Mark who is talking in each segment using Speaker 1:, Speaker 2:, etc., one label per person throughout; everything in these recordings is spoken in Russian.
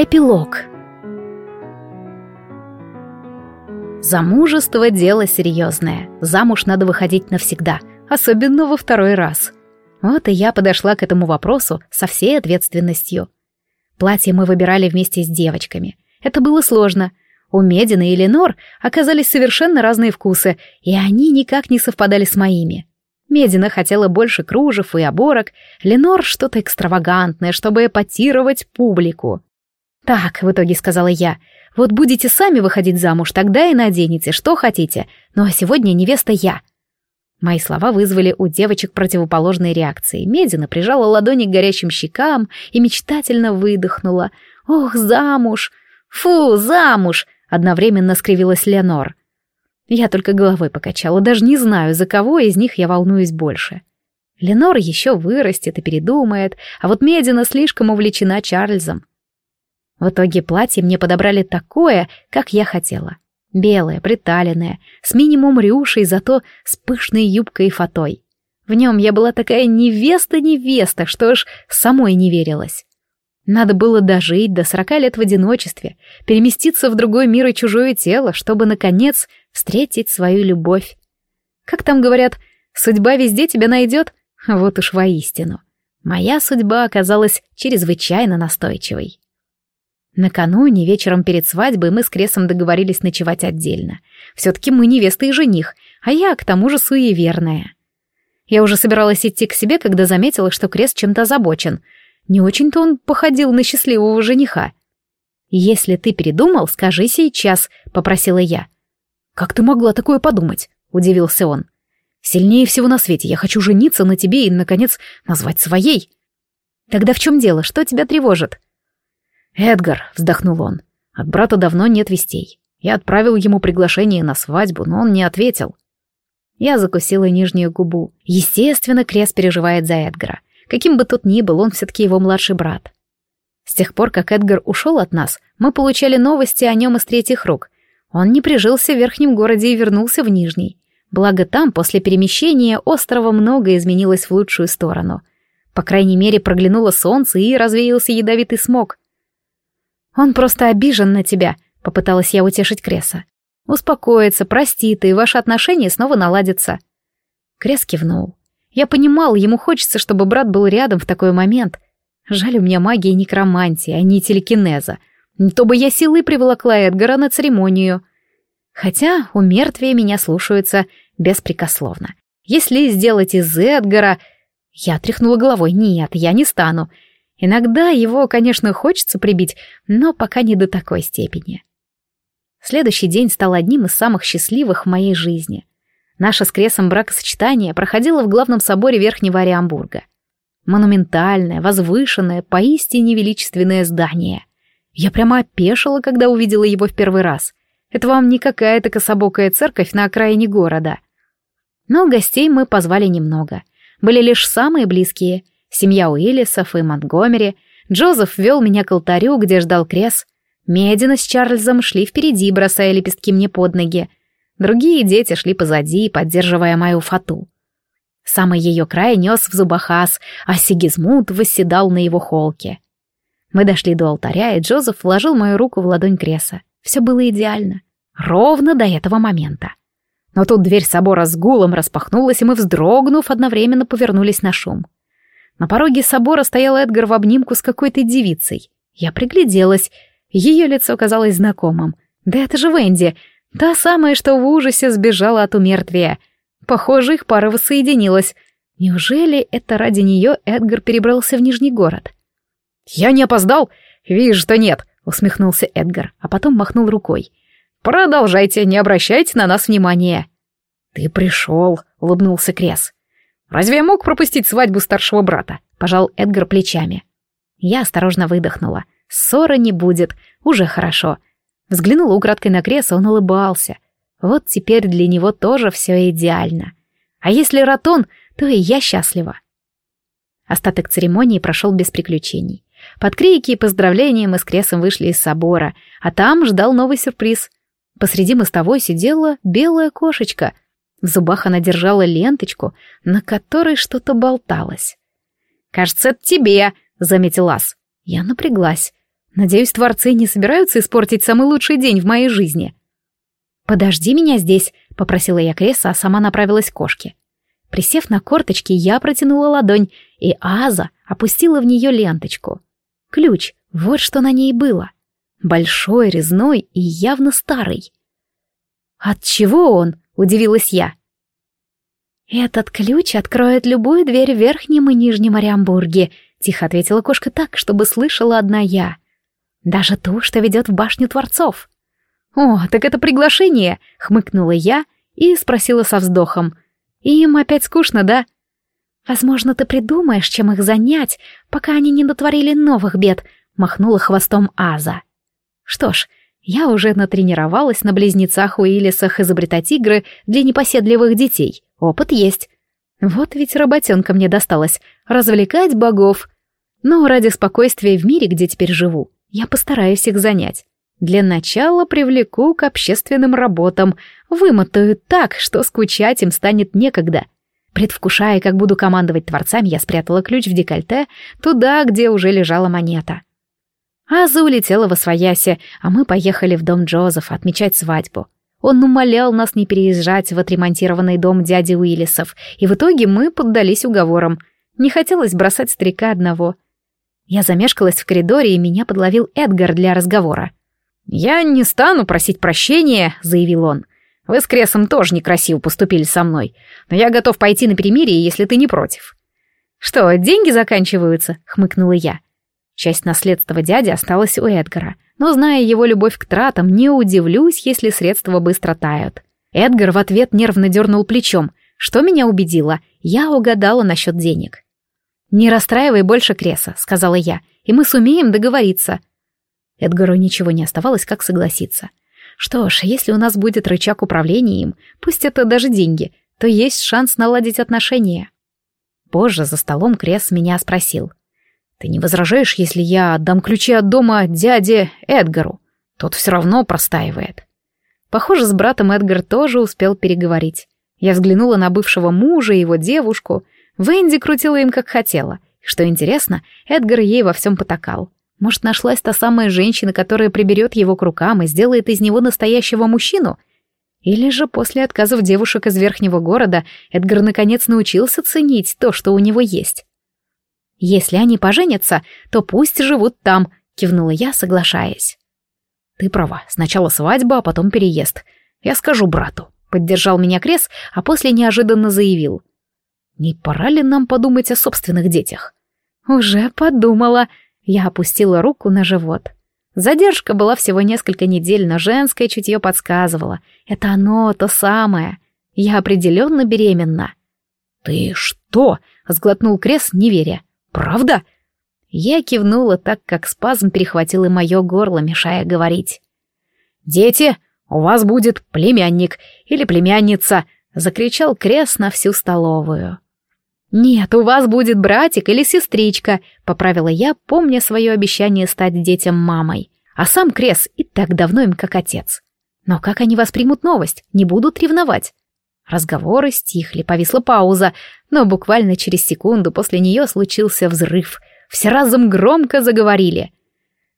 Speaker 1: Эпилог Замужество — дело серьезное. Замуж надо выходить навсегда, особенно во второй раз. Вот и я подошла к этому вопросу со всей ответственностью. Платье мы выбирали вместе с девочками. Это было сложно. У Медины и Ленор оказались совершенно разные вкусы, и они никак не совпадали с моими. Медина хотела больше кружев и оборок, Ленор что-то экстравагантное, чтобы эпатировать публику. «Так», — в итоге сказала я, — «вот будете сами выходить замуж, тогда и наденете, что хотите, ну а сегодня невеста я». Мои слова вызвали у девочек противоположные реакции. Медина прижала ладони к горящим щекам и мечтательно выдохнула. «Ох, замуж! Фу, замуж!» — одновременно скривилась Леонор. Я только головой покачала, даже не знаю, за кого из них я волнуюсь больше. Ленор еще вырастет и передумает, а вот Медина слишком увлечена Чарльзом. В итоге платье мне подобрали такое, как я хотела. Белое, приталенное, с минимум рюшей, зато с пышной юбкой и фатой. В нем я была такая невеста-невеста, что аж самой не верилась. Надо было дожить до сорока лет в одиночестве, переместиться в другой мир и чужое тело, чтобы, наконец, встретить свою любовь. Как там говорят, судьба везде тебя найдет? Вот уж воистину. Моя судьба оказалась чрезвычайно настойчивой. Накануне, вечером перед свадьбой, мы с Кресом договорились ночевать отдельно. Все-таки мы невеста и жених, а я, к тому же, суеверная. Я уже собиралась идти к себе, когда заметила, что Крес чем-то озабочен. Не очень-то он походил на счастливого жениха. «Если ты передумал, скажи сейчас», — попросила я. «Как ты могла такое подумать?» — удивился он. «Сильнее всего на свете я хочу жениться на тебе и, наконец, назвать своей». «Тогда в чем дело? Что тебя тревожит?» «Эдгар», — вздохнул он, — «от брата давно нет вестей. Я отправил ему приглашение на свадьбу, но он не ответил». Я закусила нижнюю губу. Естественно, Крес переживает за Эдгара. Каким бы тот ни был, он все-таки его младший брат. С тех пор, как Эдгар ушел от нас, мы получали новости о нем из третьих рук. Он не прижился в верхнем городе и вернулся в нижний. Благо там, после перемещения, острова многое изменилось в лучшую сторону. По крайней мере, проглянуло солнце и развеялся ядовитый смог. «Он просто обижен на тебя», — попыталась я утешить Креса. «Успокоится, простит, и ваши отношения снова наладятся». Крес кивнул. Я понимал, ему хочется, чтобы брат был рядом в такой момент. Жаль, у меня магия некромантии, а не телекинеза. То бы я силой приволокла Эдгара на церемонию. Хотя у мертвия меня слушаются беспрекословно. Если сделать из Эдгара... Я тряхнула головой. Нет, я не стану. Иногда его, конечно, хочется прибить, но пока не до такой степени. Следующий день стал одним из самых счастливых в моей жизни. Наше с Кресом бракосочетание проходило в главном соборе Верхнего Ориамбурга. Монументальное, возвышенное, поистине величественное здание. Я прямо опешила, когда увидела его в первый раз. Это вам не какая-то кособокая церковь на окраине города. Но гостей мы позвали немного. Были лишь самые близкие — семья Уиллисов и Монтгомери, Джозеф вел меня к алтарю, где ждал Крес. Медина с Чарльзом шли впереди, бросая лепестки мне под ноги. Другие дети шли позади, поддерживая мою фату. Самый ее край нес в зубах ас, а Сигизмунд восседал на его холке. Мы дошли до алтаря, и Джозеф вложил мою руку в ладонь Креса. Все было идеально. Ровно до этого момента. Но тут дверь собора с гулом распахнулась, и мы, вздрогнув, одновременно повернулись на шум. На пороге собора стоял Эдгар в обнимку с какой-то девицей. Я пригляделась. Ее лицо казалось знакомым. Да это же Венди, та самая, что в ужасе сбежала от умертвия. Похоже, их пара воссоединилась. Неужели это ради нее Эдгар перебрался в Нижний город? «Я не опоздал?» «Вижу, что нет», — усмехнулся Эдгар, а потом махнул рукой. «Продолжайте, не обращайте на нас внимания». «Ты пришел», — улыбнулся Крес. «Разве я мог пропустить свадьбу старшего брата?» — пожал Эдгар плечами. Я осторожно выдохнула. Ссоры не будет, уже хорошо. Взглянула украдкой на Креса, он улыбался. Вот теперь для него тоже все идеально. А если Ратон, то и я счастлива. Остаток церемонии прошел без приключений. Под крики и поздравления мы с Кресом вышли из собора, а там ждал новый сюрприз. Посреди мостовой сидела белая кошечка — в зубах она держала ленточку, на которой что-то болталось. «Кажется, это тебе», — заметил Ас. Я напряглась. Надеюсь, творцы не собираются испортить самый лучший день в моей жизни. «Подожди меня здесь», — попросила я Креса, а сама направилась к кошке. Присев на корточки, я протянула ладонь, и Аза опустила в нее ленточку. Ключ, вот что на ней было. Большой, резной и явно старый. «От чего он?» — удивилась я. «Этот ключ откроет любую дверь в Верхнем и Нижнем Ориамбурге», — тихо ответила кошка так, чтобы слышала одна я. «Даже ту, что ведет в башню Творцов». «О, так это приглашение!» — хмыкнула я и спросила со вздохом. «Им опять скучно, да?» «Возможно, ты придумаешь, чем их занять, пока они не натворили новых бед», — махнула хвостом Аза. «Что ж, я уже натренировалась на близнецах Уиллисах изобретать игры для непоседливых детей. Опыт есть. Вот ведь работенка мне досталась — развлекать богов. Но ради спокойствия в мире, где теперь живу, я постараюсь их занять. Для начала привлеку к общественным работам, вымотаю так, что скучать им станет некогда. Предвкушая, как буду командовать творцами, я спрятала ключ в декольте, туда, где уже лежала монета. Аза улетела во свояси, а мы поехали в дом Джозефа отмечать свадьбу. Он умолял нас не переезжать в отремонтированный дом дяди Уиллисов, и в итоге мы поддались уговорам. Не хотелось бросать старика одного. Я замешкалась в коридоре, и меня подловил Эдгар для разговора. «Я не стану просить прощения», — заявил он. «Вы с Кресом тоже некрасиво поступили со мной, но я готов пойти на перемирие, если ты не против». «Что, деньги заканчиваются?» — хмыкнула я. Часть наследства дяди осталась у Эдгара, но, зная его любовь к тратам, не удивлюсь, если средства быстро тают. Эдгар в ответ нервно дернул плечом, что меня убедило, я угадала насчет денег. «Не расстраивай больше Креса», — сказала я, — «и мы сумеем договориться». Эдгару ничего не оставалось, как согласиться. Что ж, если у нас будет рычаг управления им, пусть это даже деньги, то есть шанс наладить отношения. Позже за столом Крес меня спросил. «Ты не возражаешь, если я отдам ключи от дома дяде Эдгару? Тот все равно простаивает». Похоже, с братом Эдгар тоже успел переговорить. Я взглянула на бывшего мужа и его девушку. Венди крутила им как хотела. Что интересно, Эдгар ей во всем потакал. Может, нашлась та самая женщина, которая приберет его к рукам и сделает из него настоящего мужчину? Или же после отказов девушек из верхнего города Эдгар наконец научился ценить то, что у него есть? «Если они поженятся, то пусть живут там», — кивнула я, соглашаясь. «Ты права, сначала свадьба, а потом переезд. Я скажу брату», — поддержал меня Крес, а после неожиданно заявил. «Не пора ли нам подумать о собственных детях?» «Уже подумала», я опустила руку на живот. Задержка была всего несколько недель, но женское чутье подсказывало. Это оно, то самое. Я определенно беременна. «Ты что?» — сглотнул Крес, не веря. «Правда?» Я кивнула так, как спазм перехватил и мое горло, мешая говорить. «Дети, у вас будет племянник или племянница!» — закричал Крес на всю столовую. «Нет, у вас будет братик или сестричка», — поправила я, помня свое обещание стать детям мамой. А сам Крес и так давно им как отец. Но как они воспримут новость? Не будут ревновать? Разговоры стихли, повисла пауза, но буквально через секунду после нее случился взрыв. Все разом громко заговорили.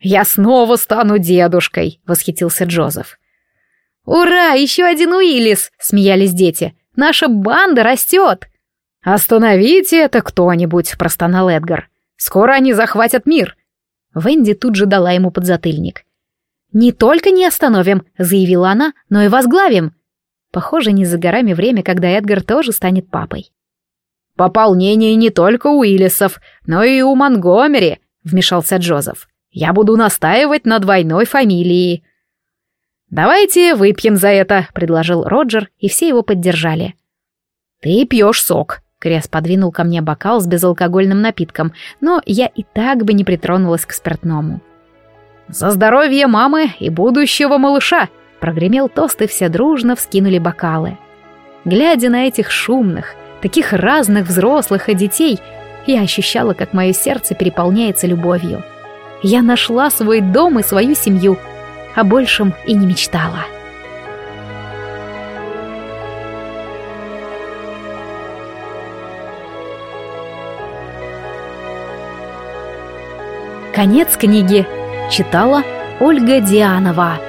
Speaker 1: «Я снова стану дедушкой!» — восхитился Джозеф. «Ура! Еще один Уиллис!» — смеялись дети. «Наша банда растет!» «Остановите это кто-нибудь», — простонал Эдгар. «Скоро они захватят мир». Венди тут же дала ему подзатыльник. «Не только не остановим», — заявила она, — «но и возглавим». Похоже, не за горами время, когда Эдгар тоже станет папой. «Пополнение не только у Уиллисов, но и у Монгомери», — вмешался Джозеф. «Я буду настаивать на двойной фамилии». «Давайте выпьем за это», — предложил Роджер, и все его поддержали. «Ты пьешь сок», Крес подвинул ко мне бокал с безалкогольным напитком, но я и так бы не притронулась к спиртному. «За здоровье мамы и будущего малыша!» Прогремел тост, и все дружно вскинули бокалы. Глядя на этих шумных, таких разных взрослых и детей, я ощущала, как мое сердце переполняется любовью. Я нашла свой дом и свою семью, о большем и не мечтала. Конец книги. Читала Ольга Дианова.